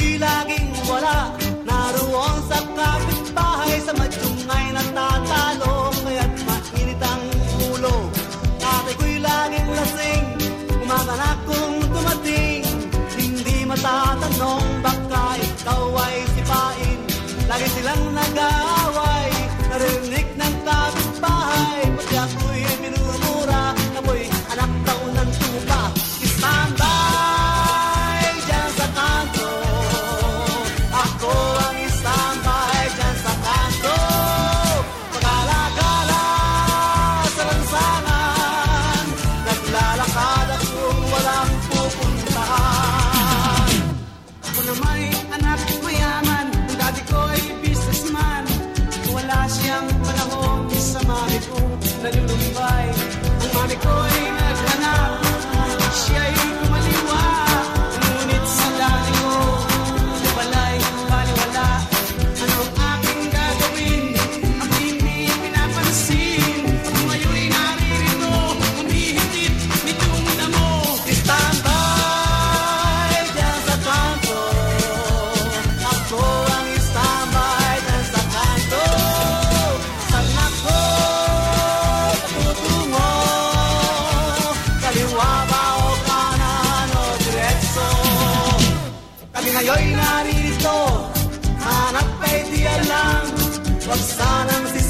ako'y laging wala. Naroon sa kapitbahay sa madyungay natatalo Kaya't mainit ang ulo. Ate ko'y laging lasing. Umaga na kung dumating. Hindi matatanong baka ikaw ay sipain. Lagi silang nag Να γιώει να ρίχτω Αναπέει τη Ελλάδα Βαξάναν στη